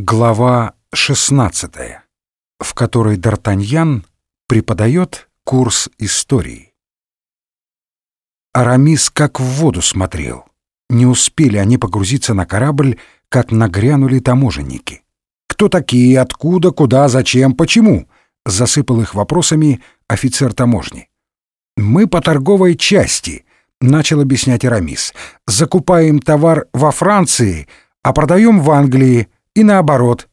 Глава 16, в которой Д'Артаньян преподает курс истории. Арамис как в воду смотрел. Не успели они погрузиться на корабль, как нагрянули таможенники. «Кто такие? Откуда? Куда? Зачем? Почему?» — засыпал их вопросами офицер таможни. «Мы по торговой части», — начал объяснять Арамис. «Закупаем товар во Франции, а продаем в Англии» и наоборот.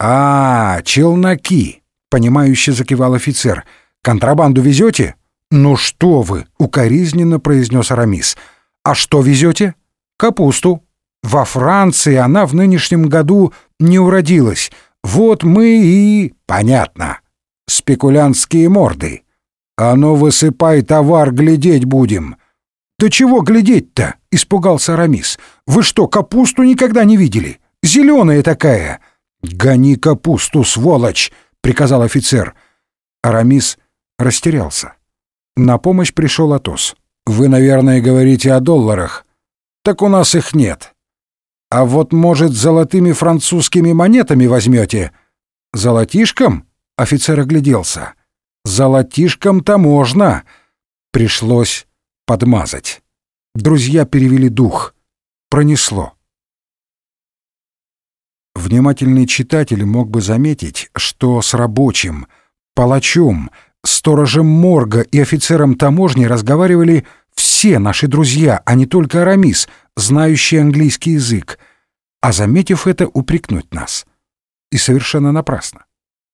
«А, челноки!» — понимающе закивал офицер. «Контрабанду везете?» «Ну что вы!» — укоризненно произнес Арамис. «А что везете?» «Капусту. Во Франции она в нынешнем году не уродилась. Вот мы и...» «Понятно. Спекулянтские морды. А ну высыпай товар, глядеть будем». «Да чего глядеть-то?» — испугался Арамис. «Вы что, капусту никогда не видели? Зеленая такая!» «Гони капусту, сволочь!» — приказал офицер. Арамис растерялся. На помощь пришел Атос. «Вы, наверное, говорите о долларах. Так у нас их нет. А вот, может, золотыми французскими монетами возьмете?» «Золотишком?» — офицер огляделся. «Золотишком-то можно!» Пришлось подмазать. Друзья перевели дух. Пронесло. Внимательный читатель мог бы заметить, что с рабочим, палачом, сторожем морга и офицером таможни разговаривали все наши друзья, а не только Арамис, знающий английский язык, а заметив это, упрекнуть нас. И совершенно напрасно,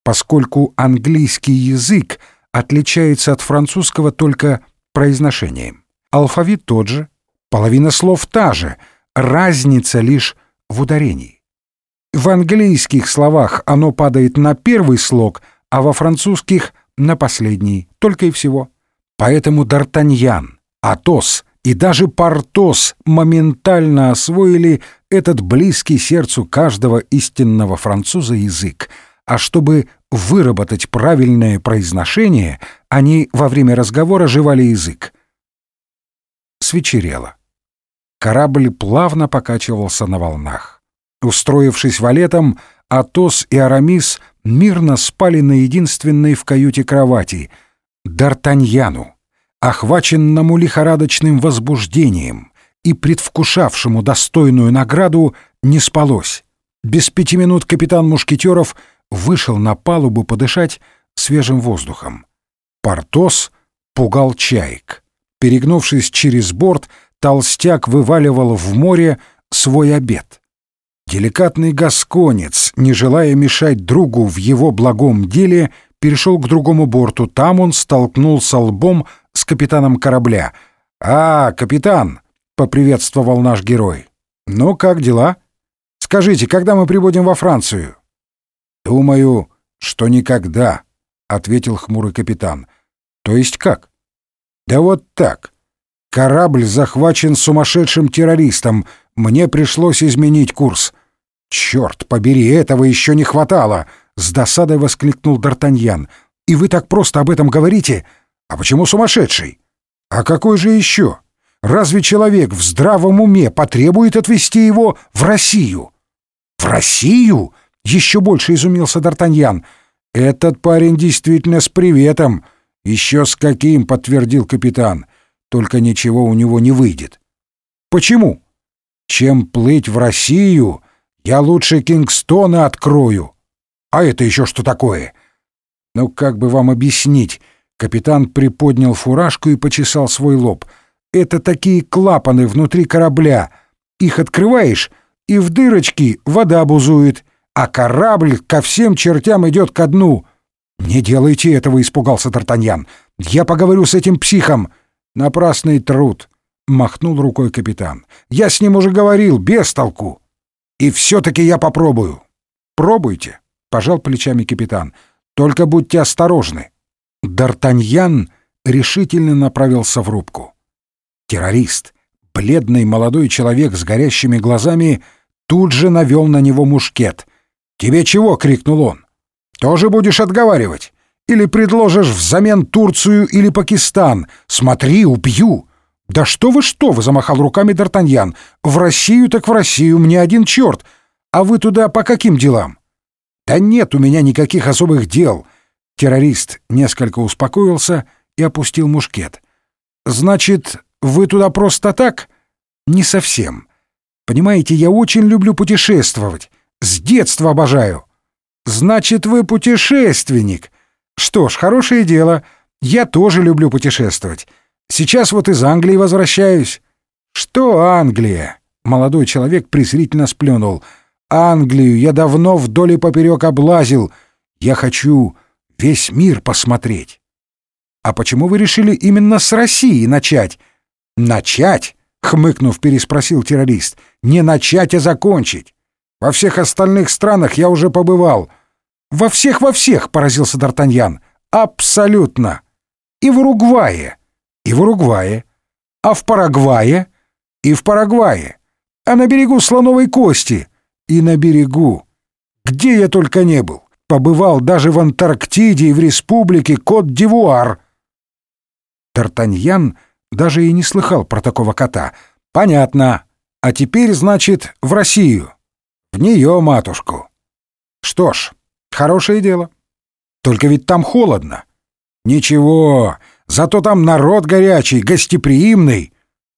поскольку английский язык отличается от французского только произношением. Алфавит тот же, половина слов та же, разница лишь в ударении. В английских словах оно падает на первый слог, а во французских — на последний, только и всего. Поэтому Д'Артаньян, Атос и даже Портос моментально освоили этот близкий сердцу каждого истинного француза язык, а чтобы выработать правильное произношение, они во время разговора жевали язык. Свечерело. Корабль плавно покачивался на волнах. Устроившись валетом, Атос и Арамис мирно спали на единственной в каюте кровати. Д'Артаньяну, охваченному лихорадочным возбуждением и предвкушавшему достойную награду, не спалось. Без пяти минут капитан Мушкетеров вышел на палубу подышать свежим воздухом. Портос пугал чаек. Перегнувшись через борт, толстяк вываливал в море свой обед — Деликатный гасконец, не желая мешать другу в его благом деле, перешел к другому борту. Там он столкнулся лбом с капитаном корабля. «А, капитан!» — поприветствовал наш герой. «Ну, как дела? Скажите, когда мы прибудем во Францию?» «Думаю, что никогда», — ответил хмурый капитан. «То есть как?» «Да вот так. Корабль захвачен сумасшедшим террористом. Мне пришлось изменить курс. «Черт побери, этого еще не хватало!» — с досадой воскликнул Д'Артаньян. «И вы так просто об этом говорите? А почему сумасшедший? А какой же еще? Разве человек в здравом уме потребует отвезти его в Россию?» «В Россию?» — еще больше изумился Д'Артаньян. «Этот парень действительно с приветом. Еще с каким?» — подтвердил капитан. «Только ничего у него не выйдет». «Почему?» «Чем плыть в Россию?» Я лучше Кингстона открою. А это еще что такое? Ну, как бы вам объяснить? Капитан приподнял фуражку и почесал свой лоб. Это такие клапаны внутри корабля. Их открываешь, и в дырочки вода бузует, а корабль ко всем чертям идет ко дну. «Не делайте этого», — испугался Тартаньян. «Я поговорю с этим психом». «Напрасный труд», — махнул рукой капитан. «Я с ним уже говорил, без толку». И все-таки я попробую. Пробуйте, пожал плечами капитан. Только будьте осторожны. Д'Артаньян решительно направился в рубку. Террорист, бледный молодой человек с горящими глазами, тут же навел на него мушкет. «Тебе чего?» — крикнул он. «Тоже будешь отговаривать? Или предложишь взамен Турцию или Пакистан? Смотри, убью!» «Да что вы, что вы!» — замахал руками Д'Артаньян. «В Россию так в Россию, мне один черт! А вы туда по каким делам? Да нет у меня никаких особых дел. Террорист несколько успокоился и опустил мушкет. Значит, вы туда просто так? Не совсем. Понимаете, я очень люблю путешествовать. С детства обожаю. Значит, вы путешественник. Что ж, хорошее дело. Я тоже люблю путешествовать. Сейчас вот из Англии возвращаюсь. Что Англия? Молодой человек презрительно сплюнул. Англию я давно вдоль и поперек облазил. Я хочу весь мир посмотреть. А почему вы решили именно с России начать? Начать? Хмыкнув, переспросил террорист. Не начать, а закончить. Во всех остальных странах я уже побывал. Во всех, во всех, поразился Д'Артаньян. Абсолютно. И в Уругвае. И в Уругвае. А в Парагвае? И в Парагвае. А на берегу Слоновой Кости? И на берегу. Где я только не был. Побывал даже в Антарктиде и в республике Кот-д'Ивуар. Д'Артаньян даже и не слыхал про такого кота. Понятно. А теперь, значит, в Россию. В нее, матушку. Что ж, хорошее дело. Только ведь там холодно. Ничего, зато там народ горячий, гостеприимный.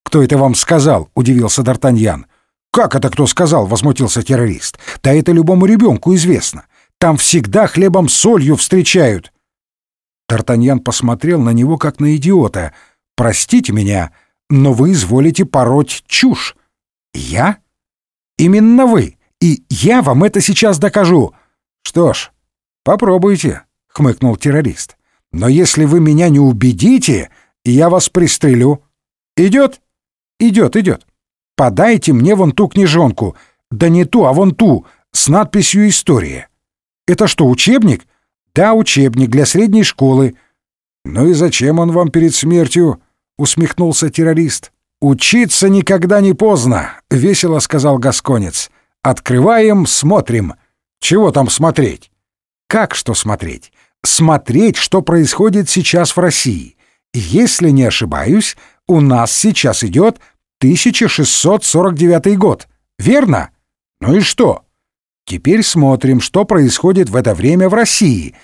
Кто это вам сказал? Удивился Д'Артаньян. Как это кто сказал? Возмутился террорист. Да это любому ребенку известно. Там всегда хлебом солью встречают. Д'Артаньян посмотрел на него как на идиота — Простите меня, но вы изволите пороть чушь. Я? Именно вы. И я вам это сейчас докажу. Что ж, попробуйте, хмыкнул террорист. Но если вы меня не убедите, я вас пристрелю. Идет? Идет, идет. Подайте мне вон ту книжонку. Да не ту, а вон ту, с надписью «История». Это что, учебник? Да, учебник для средней школы. Ну и зачем он вам перед смертью? — усмехнулся террорист. «Учиться никогда не поздно», — весело сказал Гасконец. «Открываем, смотрим. Чего там смотреть?» «Как что смотреть?» «Смотреть, что происходит сейчас в России. Если не ошибаюсь, у нас сейчас идет 1649 год. Верно? Ну и что?» «Теперь смотрим, что происходит в это время в России.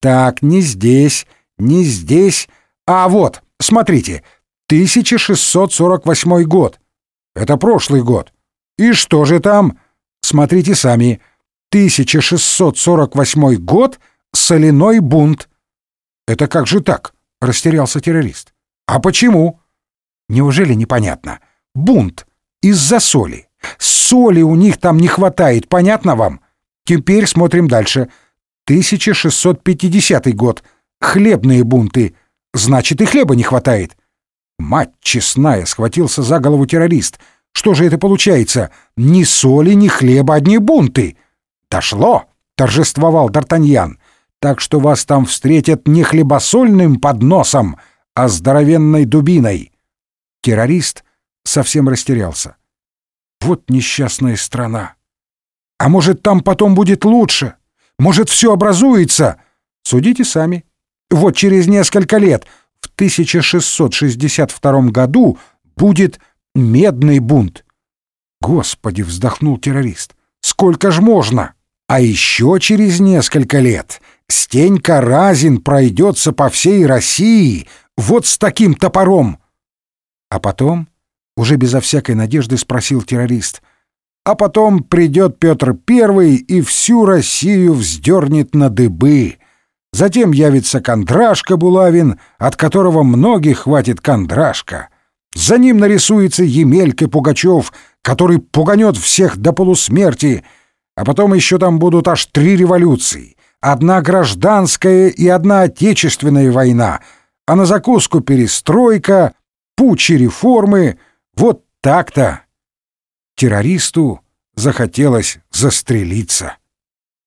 Так, не здесь, не здесь, а вот...» Смотрите, 1648 год. Это прошлый год. И что же там? Смотрите сами. 1648 год — соляной бунт. Это как же так? Растерялся террорист. А почему? Неужели непонятно? Бунт. Из-за соли. Соли у них там не хватает, понятно вам? Теперь смотрим дальше. 1650 год. Хлебные бунты. Значит, и хлеба не хватает. Мать честная, схватился за голову террорист. Что же это получается? Ни соли, ни хлеба, одни бунты. Дошло, торжествовал Д'Артаньян. Так что вас там встретят не хлебосольным подносом, а здоровенной дубиной. Террорист совсем растерялся. Вот несчастная страна. А может, там потом будет лучше? Может, все образуется? Судите сами. Вот через несколько лет, в 1662 году, будет медный бунт. Господи, вздохнул террорист. Сколько ж можно? А еще через несколько лет Стенька Разин пройдется по всей России вот с таким топором. А потом, уже безо всякой надежды, спросил террорист. А потом придет Петр Первый и всю Россию вздернет на дыбы. Затем явится Кондрашка Булавин, от которого многих хватит Кондрашка. За ним нарисуется Емелька Пугачев, который пуганет всех до полусмерти. А потом еще там будут аж три революции. Одна гражданская и одна отечественная война. А на закуску перестройка, пучи реформы. Вот так-то. Террористу захотелось застрелиться.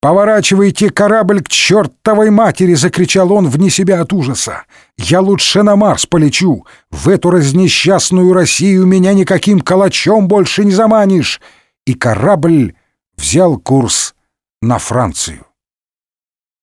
«Поворачивайте корабль к чертовой матери!» — закричал он вне себя от ужаса. «Я лучше на Марс полечу! В эту разнесчастную Россию меня никаким калачом больше не заманишь!» И корабль взял курс на Францию.